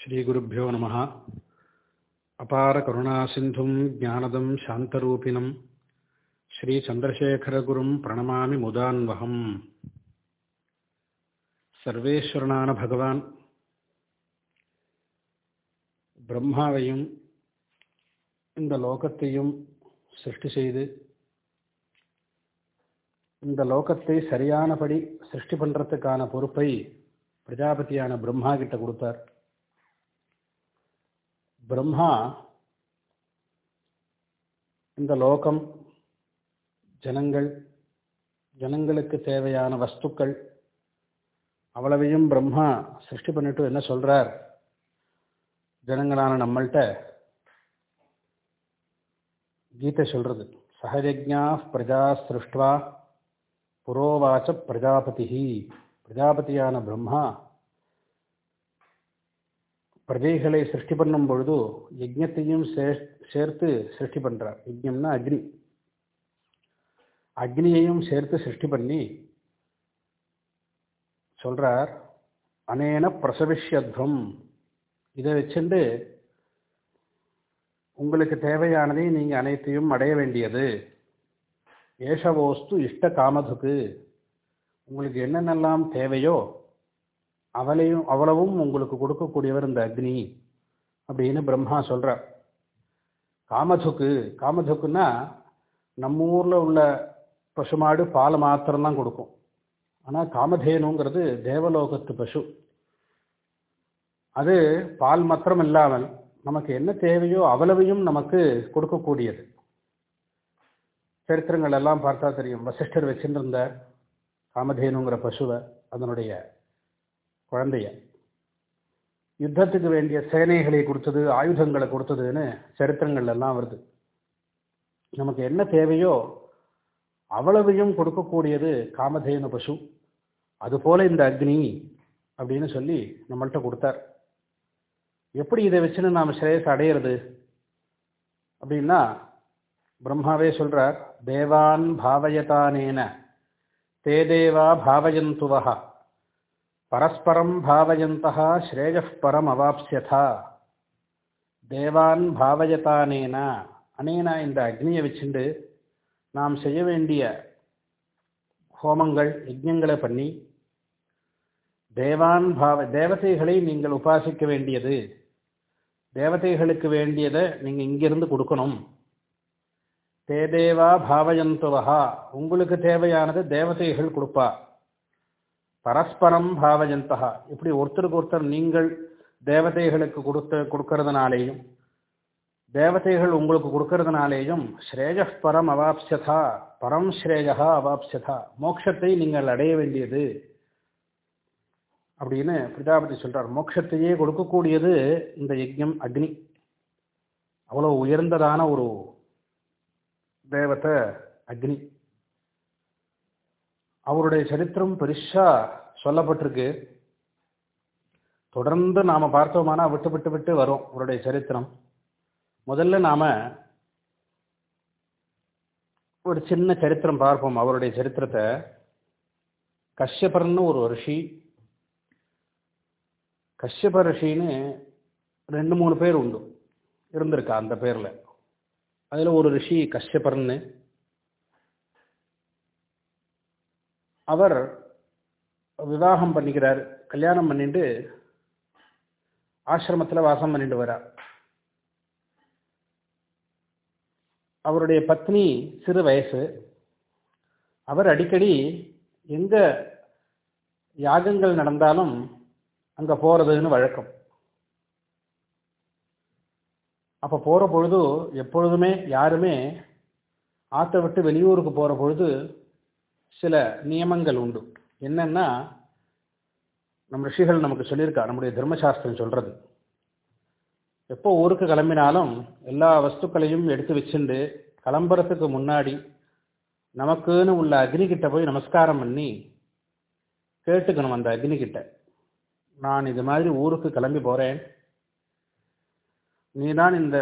ஸ்ரீகுருப்போ நம அபார கருணாசிந்தும் ஜானதம் சாந்தரூபிணம். ஸ்ரீ சந்திரசேகரகுரும் பிரணமாமி முதான்வகம். சர்வேஸ்வரனான பகவான் பிரம்மாவையும் இந்த லோகத்தையும் சிருஷ்டி செய்து இந்த லோகத்தை சரியானபடி சிருஷ்டி பண்ணுறதுக்கான பொறுப்பை பிரஜாபதியான பிரம்மா கிட்ட கொடுத்தார். பிரம்மா இந்த லோகம் ஜனங்கள் ஜனங்களுக்கு தேவையான வஸ்துக்கள் அவ்வளவையும் பிரம்மா சிருஷ்டி பண்ணிட்டு என்ன சொல்கிறார் ஜனங்களான நம்மள்கிட்ட கீதை சொல்கிறது சகஜஜா பிரஜா சிருஷ்டுவா புரோவாச்ச பிரஜாபதி பிரஜாபதியான பிரம்மா பிரஜைகளை சிருஷ்டி பண்ணும் பொழுது யஜ்யத்தையும் சேர்த்து சிருஷ்டி பண்றார். யஜ்யம்னா அக்னி. அக்னியையும் சேர்த்து சிருஷ்டி பண்ணி சொல்றார் அனேன பிரசவிஷ்யத்வம். இதை வச்சுண்டு உங்களுக்கு தேவையானதை நீங்கள் அனைத்தையும் அடைய வேண்டியது. ஏஷவோஸ்து இஷ்ட காமதுக்கு. உங்களுக்கு என்னென்னலாம் தேவையோ அவளையும் அவ்வளவும் உங்களுக்கு கொடுக்கக்கூடியவர் இந்த அக்னி அப்படின்னு பிரம்மா சொல்கிறார் காமதுக்கு காமதுக்குன்னா நம்ம ஊரில் உள்ள பசுமாடு பால் மாத்திரம்தான் கொடுக்கும். ஆனால் காமதேனுங்கிறது தேவலோகத்து பசு. அது பால் மாத்திரம் இல்லாமல் நமக்கு என்ன தேவையோ அவ்வளவையும் நமக்கு கொடுக்கக்கூடியது. சரித்திரங்கள் எல்லாம் பார்த்தா தெரியும். வசிஷ்டர் வச்சுருந்த காமதேனுங்கிற பசுவை அதனுடைய குழந்தைய. யுத்தத்துக்கு வேண்டிய சேனைகளை கொடுத்தது ஆயுதங்களை கொடுத்ததுன்னு சரித்திரங்கள் எல்லாம் வருது. நமக்கு என்ன தேவையோ அவ்வளவையும் கொடுக்கக்கூடியது காமதேனு பசு. அதுபோல இந்த அக்னி அப்படின்னு சொல்லி நம்மள்கிட்ட கொடுத்தார். எப்படி இதை வச்சுன்னு நாம் ஸ்ரேயஸ் அடையிறது? அப்படின்னா பிரம்மாவே சொல்கிறார் தேவான் பாவயதானேன தே தேவா பாவயந்துவா பரஸ்பரம் பாவயந்தா ஸ்ரேயப்பரம் அவாப்சியதா தேவான் பாவயதானேனா. அனேனா இந்த அக்னியை வச்சுண்டு நாம் செய்ய வேண்டிய ஹோமங்கள் யஜ்யங்களை பண்ணி தேவான் பாவ தேவதைகளை நீங்கள் உபாசிக்க வேண்டியது. தேவதைகளுக்கு வேண்டியதை நீங்கள் இங்கிருந்து கொடுக்கணும். தேதேவா பாவயந்துவகா உங்களுக்கு தேவையானது தேவதைகள் கொடுப்பா. பரஸ்பரம் பாவஜந்தா இப்படி ஒருத்தருக்கு ஒருத்தர் நீங்கள் தேவதைகளுக்கு கொடுத்த கொடுக்கறதுனாலேயும் தேவதைகள் உங்களுக்கு கொடுக்கறதுனாலேயும் ஸ்ரேய பரம் அவாப்சதா பரம் ஸ்ரேயா அவாப்சதா மோட்சத்தை நீங்கள் அடைய வேண்டியது. அப்படின்னு பிரஜாபதி சொல்றார். மோட்சத்தையே கொடுக்கக்கூடியது இந்த யஜ்யம் அக்னி. அவ்வளோ உயர்ந்ததான ஒரு தேவத்தை அக்னி. அவருடைய சரித்திரம் பெருசா சொல்லப்பட்டிருக்கு. தொடர்ந்து நாம பார்த்தோமானா விட்டு விட்டு விட்டு வரும் அவருடைய சரித்திரம். முதல்ல நாம ஒரு சின்ன சரித்திரம் பார்ப்போம். அவருடைய சரித்திரத்தை. கஷ்யபர்னு ஒரு ரிஷி. கஷ்யப ரிஷின்னு ரெண்டு மூணு பேர் உண்டு. இருந்திருக்கா அந்த பேர்ல. அதுல ஒரு ரிஷி கஷ்யபர்னு அவர் விவாகம் பண்ணிக்கிறார் கல்யாணம் பண்ணிட்டு ஆசிரமத்தில் வாசம் பண்ணிட்டு வரார். அவருடைய பத்னி சிறு வயசு. அவர் அடிக்கடி எங்க யாகங்கள் நடந்தாலும் அங்க போறதுன்னு வழக்கம். அப்ப போற பொழுது எப்பொழுதுமே யாருமே ஆத்த விட்டு வெளியூருக்கு போற பொழுது சில நியமங்கள் உண்டு. என்னன்னா நம்ம ரிஷிகள் நமக்கு சொல்லியிருக்கா நம்முடைய தர்மசாஸ்திரம் சொல்றது. எப்போ ஊருக்கு கிளம்பினாலும் எல்லா வஸ்துக்களையும் எடுத்து வச்சுண்டு கிளம்புறதுக்கு முன்னாடி நமக்குன்னு உள்ள அக்னிகிட்ட போய் நமஸ்காரம் பண்ணி கேட்டுக்கணும் அந்த அக்னிகிட்ட. நான் இது மாதிரி ஊருக்கு கிளம்பி போகிறேன் நீ தான் இந்த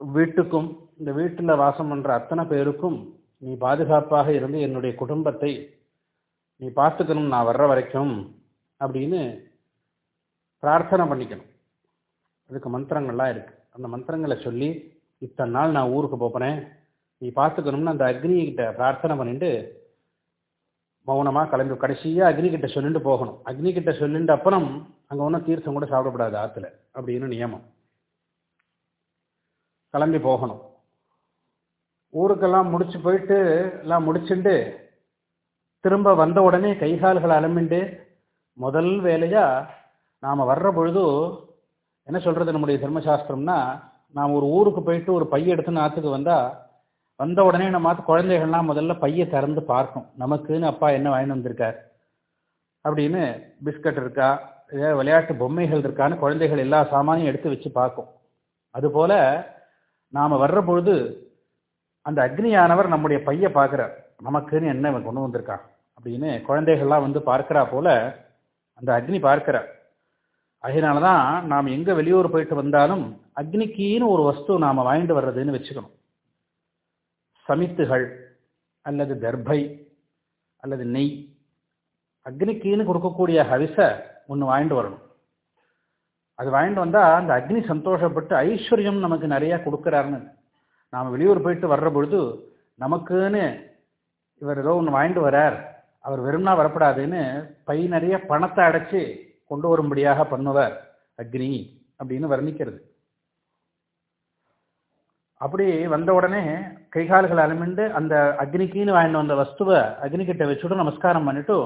வீட்டுக்கும் இந்த வீட்டில் வாசம் பண்ணுற அத்தனை பேருக்கும் நீ பாதுகாப்பாக இருந்து என்னுடைய குடும்பத்தை நீ பார்த்துக்கணும் நான் வர்ற வரைக்கும் அப்படின்னு பிரார்த்தனை பண்ணிக்கணும். அதுக்கு மந்திரங்கள்லாம் இருக்கு. அந்த மந்திரங்களை சொல்லி இத்தனை நாள் நான் ஊருக்கு போகிறேன் நீ பார்த்துக்கணும்னு அந்த அக்னிகிட்ட பிரார்த்தனை பண்ணிட்டு மௌனமாக கிளம்பி கடைசியாக அக்னிகிட்ட சொல்லிட்டு போகணும். அக்னிகிட்ட சொல்லிட்டு அப்புறம் அங்கே ஒன்றும் தீர்த்தம் கூட சாப்பிடக்கூடாது ஆற்றுல அப்படின்னு நியமம். கிளம்பி போகணும். ஊருக்கெல்லாம் முடிச்சு போயிட்டு எல்லாம் முடிச்சுண்டு திரும்ப வந்த உடனே கைகால்களை அலம்பிண்டு முதல் வேலையா நாம் வர்ற பொழுது என்ன சொல்றது நம்முடைய தர்மசாஸ்திரம்னா நாம் ஒரு ஊருக்கு போயிட்டு ஒரு பைய எடுத்துன்னு ஆத்துக்கு வந்தா வந்த உடனே நம்ம குழந்தைகள்லாம் முதல்ல பைய திறந்து பார்க்கும் நமக்குன்னு அப்பா என்ன வாங்கிட்டு வந்திருக்கார்? அப்படின்னு பிஸ்கட் இருக்கா ஏதாவது விளையாட்டு பொம்மைகள் இருக்கான்னு குழந்தைகள் எல்லா சாமானையும் எடுத்து வச்சு பார்க்கும். அதுபோல நாம் வர்ற பொழுது அந்த அக்னியானவர் நம்முடைய பைய பார்க்குறார். நமக்குன்னு என்ன இவன் கொண்டு வந்திருக்கான்? அப்படின்னு குழந்தைகள்லாம் வந்து பார்க்கிறா போல அந்த அக்னி பார்க்கிறார். அதனால தான் நாம் எங்கே வெளியூர் போயிட்டு வந்தாலும் அக்னிக்கின்னு ஒரு வஸ்து நாம் வாங்கிட்டு வர்றதுன்னு வச்சுக்கணும். சமித்துகள் அல்லது தர்பை அல்லது நெய் அக்னிக்கின்னு கொடுக்கக்கூடிய ஹவிசை ஒன்று வாங்கிட்டு வரணும். அது வாங்கிட்டு வந்தால் அந்த அக்னி சந்தோஷப்பட்டு ஐஸ்வர்யம் நமக்கு நிறையா கொடுக்குறாருன்னு நாம் வெளியூர் போயிட்டு வர்ற பொழுது நமக்குன்னு இவர் ஏதோ ஒன்று வாங்கிட்டு வரார். அவர் வெறும்னா வரப்படாதுன்னு பை நிறைய பணத்தை அடைச்சி கொண்டு வரும்படியாக பண்ணுவார் அக்னி அப்படின்னு வர்ணிக்கிறது. அப்படி வந்த உடனே கைகால்கள் அலமிண்டு அந்த அக்னிக்குன்னு வாங்கிட்டு வந்த வஸ்துவை அக்னி கிட்ட வச்சுட்டு நமஸ்காரம் பண்ணிட்டு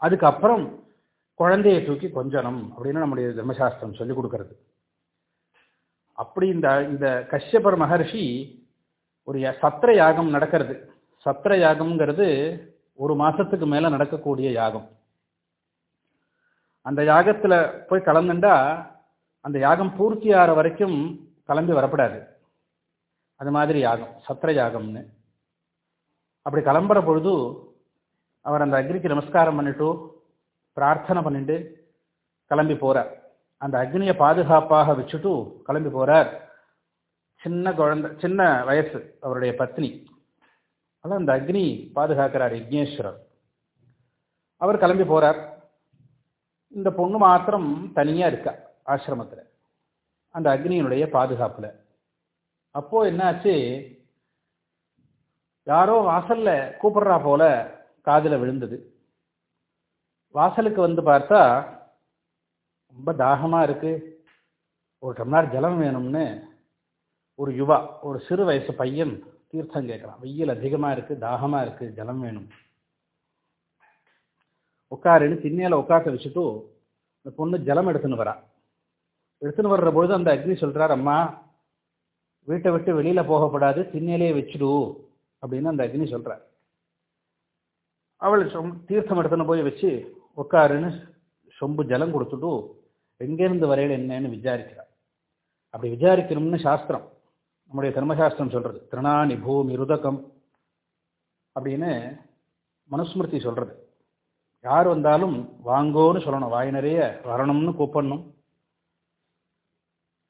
அதுக்கப்புறம் குழந்தையை தூக்கி கொஞ்சணும் அப்படின்னு நம்முடைய தர்மசாஸ்திரம் சொல்லிக் கொடுக்கறது. அப்படி இந்த இந்த கஷ்யபர் மகர்ஷி ஒரு சத்திர யாகம் நடக்கிறது. சத்திர யாகம்ங்கிறது ஒரு மாசத்துக்கு மேல நடக்கக்கூடிய யாகம். அந்த யாகத்துல போய் கலந்துண்டா அந்த யாகம் பூர்த்தி ஆகிற வரைக்கும் கிளம்பி வரப்படாது. அது மாதிரி யாகம் சத்திர யாகம்னு. அப்படி கிளம்புற பொழுது அவர் அந்த அக்னிக்கு நமஸ்காரம் பண்ணிட்டு பிரார்த்தனை பண்ணிட்டு கிளம்பி போறார். அந்த அக்னியை பாதுகாப்பாக வச்சுட்டு கிளம்பி போறார். சின்ன குழந்தை சின்ன வயசு அவருடைய பத்னி. அதான் அந்த அக்னி பாதுகாக்கிறார் யக்னேஸ்வரர். அவர் கிளம்பி போகிறார் இந்த பொண்ணு மாத்திரம் தனியாக இருக்கா ஆசிரமத்தில்? அந்த அக்னியினுடைய பாதுகாப்பில். அப்போது என்னாச்சு? யாரோ வாசலில் கூப்பிடுறா போல காதில் விழுந்தது. வாசலுக்கு வந்து பார்த்தா ரொம்ப தாகமாக இருக்குது ஒரு டம்ளார் ஜலம் வேணும்னு ஒரு யுவா ஒரு சிறு வயசு பையன் தீர்த்தம் கேட்குறான். வெயில் அதிகமா இருக்கு தாகமா இருக்கு ஜலம் வேணும். உட்காருன்னு திண்ணையில் உட்காக்க வச்சுட்டு இந்த பொண்ணு ஜலம் எடுத்துன்னு வரா. எடுத்துன்னு வர்ற பொழுது அந்த அக்னி சொல்கிறார் அம்மா வீட்டை விட்டு வெளியில போகப்படாது திண்ணையிலே வச்சுடு அப்படின்னு அந்த அக்னி சொல்கிறார் அவள் சொம் தீர்த்தம் எடுத்துன்னு போய் வச்சு உட்காருன்னு சொம்பு ஜலம் கொடுத்துட்டு எங்கேருந்து வரையில் என்னன்னு விசாரிக்கிறார் அப்படி விசாரிக்கணும்னு சாஸ்திரம். நம்முடைய தர்மசாஸ்திரம் சொல்கிறது திருணானி பூமி ருதகம் அப்படின்னு மனுஸ்மிருதி சொல்கிறது யார் வந்தாலும் வாங்கோன்னு சொல்லணும் வாய் நிறைய வரணும்னு கூப்பிடணும்.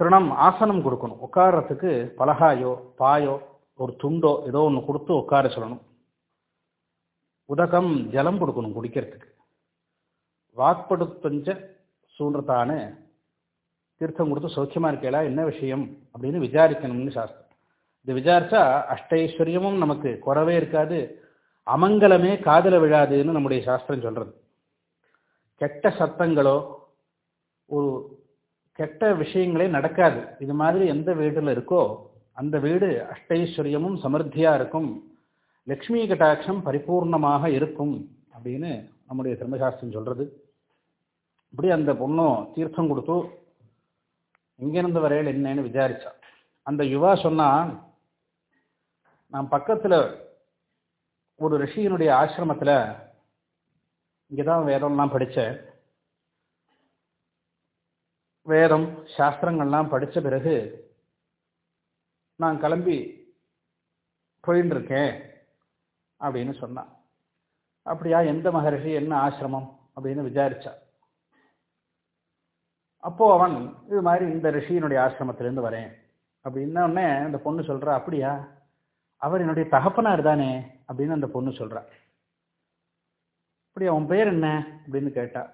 திருணம் ஆசனம் கொடுக்கணும் உட்காரத்துக்கு பலகாயோ பாயோ ஒரு துண்டோ ஏதோ ஒன்று கொடுத்து உட்கார சொல்லணும். உதகம் ஜலம் கொடுக்கணும் குடிக்கிறதுக்கு. வாக்படுத்தஞ்ச சூன்றத்தானு தீர்த்தம் கொடுத்து சௌக்கியமாக இருக்கேளா என்ன விஷயம்? அப்படின்னு விசாரிக்கணும்னு சாஸ்திரம். இது விசாரிச்சா அஷ்டைஸ்வரியமும் நமக்கு குறவே இருக்காது. அமங்கலமே காதல விழாதுன்னு நம்முடைய சாஸ்திரம் சொல்கிறது கெட்ட சத்தங்களோ ஒரு கெட்ட விஷயங்களே நடக்காது. இது மாதிரி எந்த வீட்டில் இருக்கோ அந்த வீடு அஷ்டைஸ்வரியமும் சமர்த்தியாக இருக்கும். லக்ஷ்மி கட்டாட்சம் பரிபூர்ணமாக இருக்கும் அப்படின்னு நம்முடைய தர்மசாஸ்திரம் சொல்கிறது இப்படி அந்த பொண்ணும் தீர்த்தம் கொடுத்து இங்கிருந்து வரையில் என்னன்னு விசாரித்தான் அந்த யுவா சொன்னால் நான் பக்கத்தில் ஒரு ரிஷியினுடைய இங்கே தான் வேதம்லாம் படித்தேன் வேதம் சாஸ்திரங்கள்லாம் படித்த பிறகு நான் கிளம்பி போயின்னு இருக்கேன் அப்படின்னு சொன்னான். அப்படியா எந்த மகரிஷி என்ன ஆசிரமம்? அப்படின்னு விசாரித்தான் அப்போ அவன் இது மாதிரி இந்த ரிஷியினுடைய ஆசிரமத்திலேருந்து வரேன். அப்படின்ன அந்த பொண்ணு சொல்றா அப்படியா? அவர் என்னுடைய தகப்பனார் தானே? அப்படின்னு அந்த பொண்ணு சொல்றா. அப்படியா உன் பேர் என்ன? அப்படின்னு கேட்டா.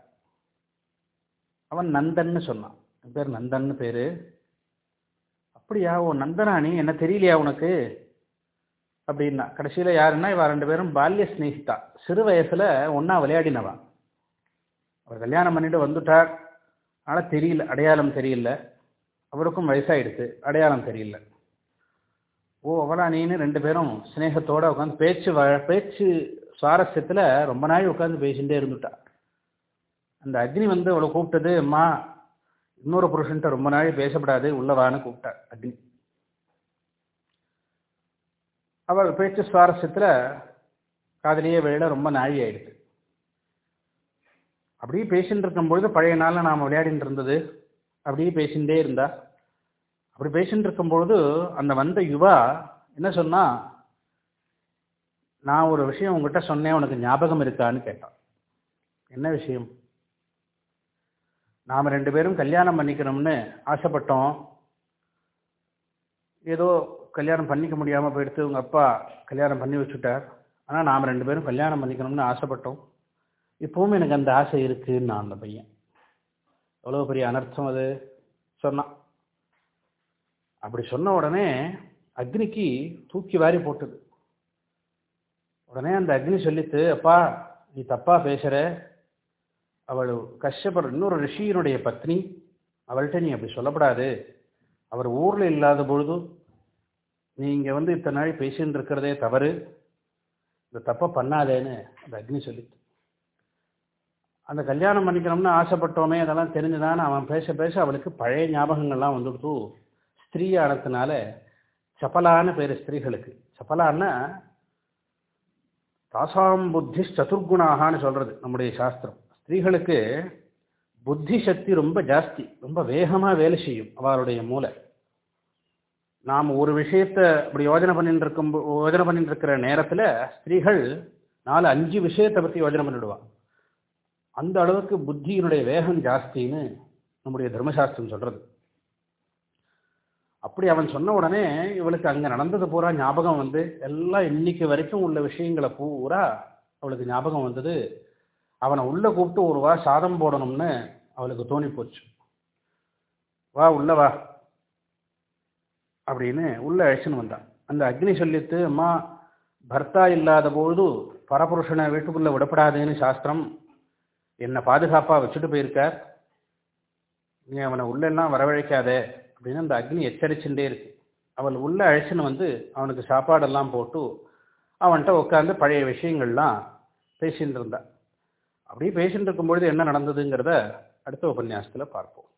அவன் நந்தன்னு சொன்னான். என் பேர் நந்தன்னு பேரு. அப்படியா ஓ நந்தனானி என்ன தெரியலையா உனக்கு? அப்படின்னா கடைசியில் யாருன்னா இவ ரெண்டு பேரும் பால்ய ஸ்நேகிதா சிறு வயசுல ஒன்றா விளையாடினவா. அவர் கல்யாணம் பண்ணிட்டு வந்துட்டார் ஆனால் தெரியல அடையாளம் தெரியல. அவருக்கும் வயசாகிடுது அடையாளம் தெரியல. ஓ அவளா நீன்னு ரெண்டு பேரும் சிநேகத்தோட உட்காந்து பேச்சு வ- பேச்சு சுவாரஸ்யத்தில் ரொம்ப நாள் உட்காந்து பேசிட்டே இருந்துட்டா. அந்த அக்னி வந்து அவளை கூப்பிட்டது அம்மா இன்னொரு புருஷன்ட்ட ரொம்ப நாள் பேசப்படாது உள்ளவான்னு கூப்பிட்டா அக்னி. அவள் பேச்சு சுவாரஸ்யத்தில் காதலியே வேலை ரொம்ப நாழி ஆயிடுது அப்படியே பேசிட்டு இருக்கும்பொழுது பழைய நாளில் நாம் விளையாடிட்டு இருந்தது. அப்படியே பேசிகிட்டே இருந்தா. அப்படி பேசிட்டு இருக்கும்பொழுது அந்த வந்த யுவா என்ன சொன்னா நான் ஒரு விஷயம் உங்ககிட்ட சொன்னேன் உனக்கு ஞாபகம் இருக்கான்னு கேட்டான். என்ன விஷயம்? நாம் ரெண்டு பேரும் கல்யாணம் பண்ணிக்கணும்னு ஆசைப்பட்டோம். ஏதோ கல்யாணம் பண்ணிக்க முடியாமல் போயிடுத்து உங்கள் அப்பா கல்யாணம் பண்ணி வச்சுட்டார். ஆனால் நாம் ரெண்டு பேரும் கல்யாணம் பண்ணிக்கணும்னு ஆசைப்பட்டோம். இப்பவும் எனக்கு அந்த ஆசை இருக்குன்னு நான் அந்த பையன். எவ்வளோ பெரிய அனர்த்தம் அது? சொன்னான். அப்படி சொன்ன உடனே அக்னிக்கு தூக்கி வாரி போட்டது. உடனே அந்த அக்னி சொல்லித்து அப்பா நீ தப்பா பேசுற. அவள் கஷ்டப்படுற இன்னொரு ரிஷியினுடைய பத்னி. அவள்கிட்ட நீ அப்படி சொல்லப்படாது. அவர் ஊர்ல இல்லாத பொழுது நீ வந்து இத்தனை நாள் பேசின்னு இருக்கிறதே தவறு. இந்த தப்பை பண்ணாதேன்னு அந்த அக்னி சொல்லித்து அந்த கல்யாணம் பண்ணிக்கணும்னு ஆசைப்பட்டோமே அதெல்லாம் தெரிஞ்சுதான் அவன் பேச பேச அவளுக்கு பழைய ஞாபகங்கள்லாம் வந்துடுத்து. ஸ்திரீ ஆனதுனால சபலான்னு பேர் ஸ்திரீகளுக்கு. சபலான்னா தாசாம் புத்தி சதுர்குணாகான்னு சொல்கிறது நம்முடைய சாஸ்திரம். ஸ்திரீகளுக்கு புத்தி சக்தி ரொம்ப ஜாஸ்தி ரொம்ப வேகமாக வேலை செய்யும் அவருடைய மூளை. நாம் ஒரு விஷயத்தை அப்படி யோஜனை பண்ணிட்டு இருக்கும் யோஜனை பண்ணிட்டு இருக்கிற நேரத்தில் ஸ்திரீகள் நாலு அஞ்சு விஷயத்தை பற்றி யோஜனை பண்ணிவிடுவான் அந்த அளவுக்கு புத்தியினுடைய வேகம் ஜாஸ்தின்னு நம்முடைய தர்மசாஸ்திரம் சொல்றது. அப்படி அவன் சொன்ன உடனே இவளுக்கு அங்கே நடந்தது பூரா ஞாபகம் வந்து எல்லாம் இன்னைக்கு வரைக்கும் உள்ள விஷயங்களை பூரா அவளுக்கு ஞாபகம் வந்தது. அவனை உள்ளே கூப்பிட்டு ஒரு வா சாதம் போடணும்னு அவளுக்கு தோணி போச்சு. வா உள்ள வா. அப்படின்னு உள்ள அழைச்சின்னு வந்தான். அந்த அக்னி சொல்லித்து அம்மா பர்த்தா இல்லாத பொழுது பரபுருஷனை வீட்டுக்குள்ளே விடப்படாதுன்னு சாஸ்திரம் என்னை பாதுகாப்பாக வச்சுட்டு போயிருக்கார். நீ அவனை உள்ளெல்லாம் வரவழைக்காதே அப்படின்னு அந்த அக்னி எச்சரிச்சுட்டே இருக்கு. அவள் உள்ள அழைச்சின்னு வந்து அவனுக்கு சாப்பாடெல்லாம் போட்டு அவன்கிட்ட உட்காந்து பழைய விஷயங்கள்லாம் பேசின்னு இருந்தான் அப்படியே பேசிட்டு இருக்கும்பொழுது என்ன நடந்ததுங்கிறத அடுத்த உபன்யாசத்தில் பார்ப்போம்.